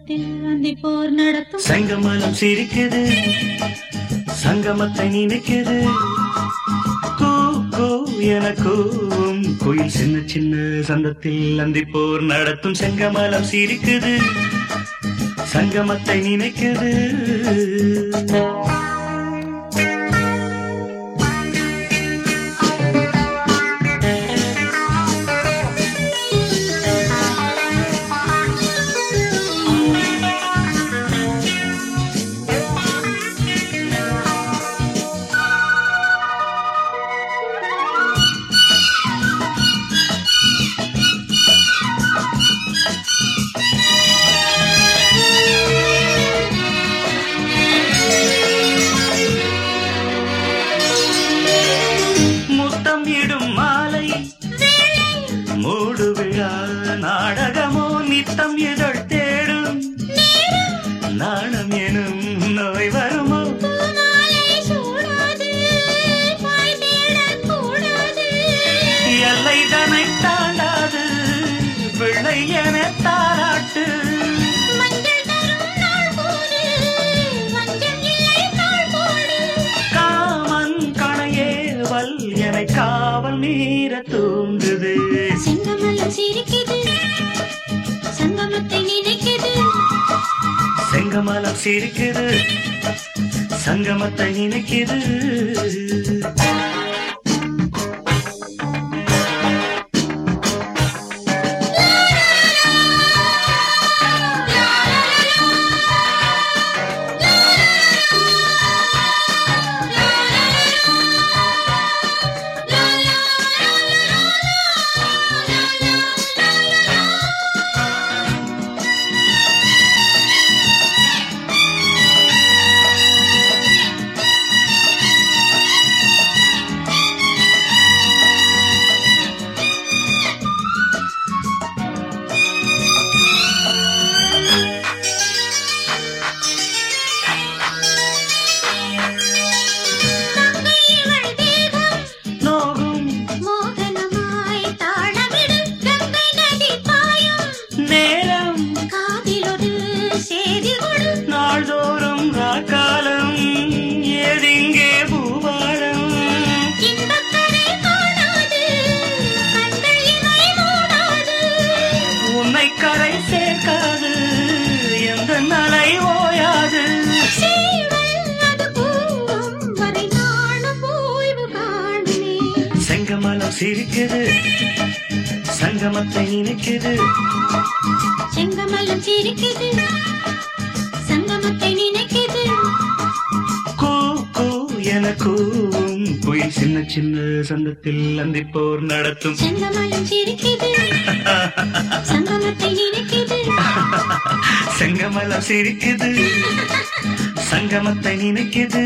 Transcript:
சந்தத்தில் அந்தி போர் நடத்தும் சங்கமலம் சிரிக்குது. சங்கமத்தை நினைக்குது. எனக்கும் கோயில் சின்ன சின்ன சந்தத்தில் அந்தி போர் நடத்தும் செங்கமலம் சிரிக்குது. சங்கமத்தை நினைக்குது. நாடகமோ நித்தம் இதழ் தேடும். நாணம் எனும் நோய் வருமோ? எல்லை தனை தாண்டாது. பிள்ளை என தாராட்டு. காமன் கணையே வல் என காவல் மீற தூண்டுது. செங்கமலம் சிரிக்கிறது பத்தி நினைக்குது. செங்கமலம் சிரிக்குது சங்கமத்தை நினைக்குது செங்கமலம் சிரிக்குது. சங்கமத்தை நினைக்குது. செங்கமலம் சிரிக்குது. சங்கமத்தை நினைக்குது. கூ கூ என கூவும். குயில் சின்ன சின்ன சந்தத்தில் அந்திப்போர் நடத்தும். செங்கமலம் சிரிக்குது. சங்கமத்தை நினைக்குது. செங்கமலம் சிரிக்குது. சங்கமத்தை நினைக்குது.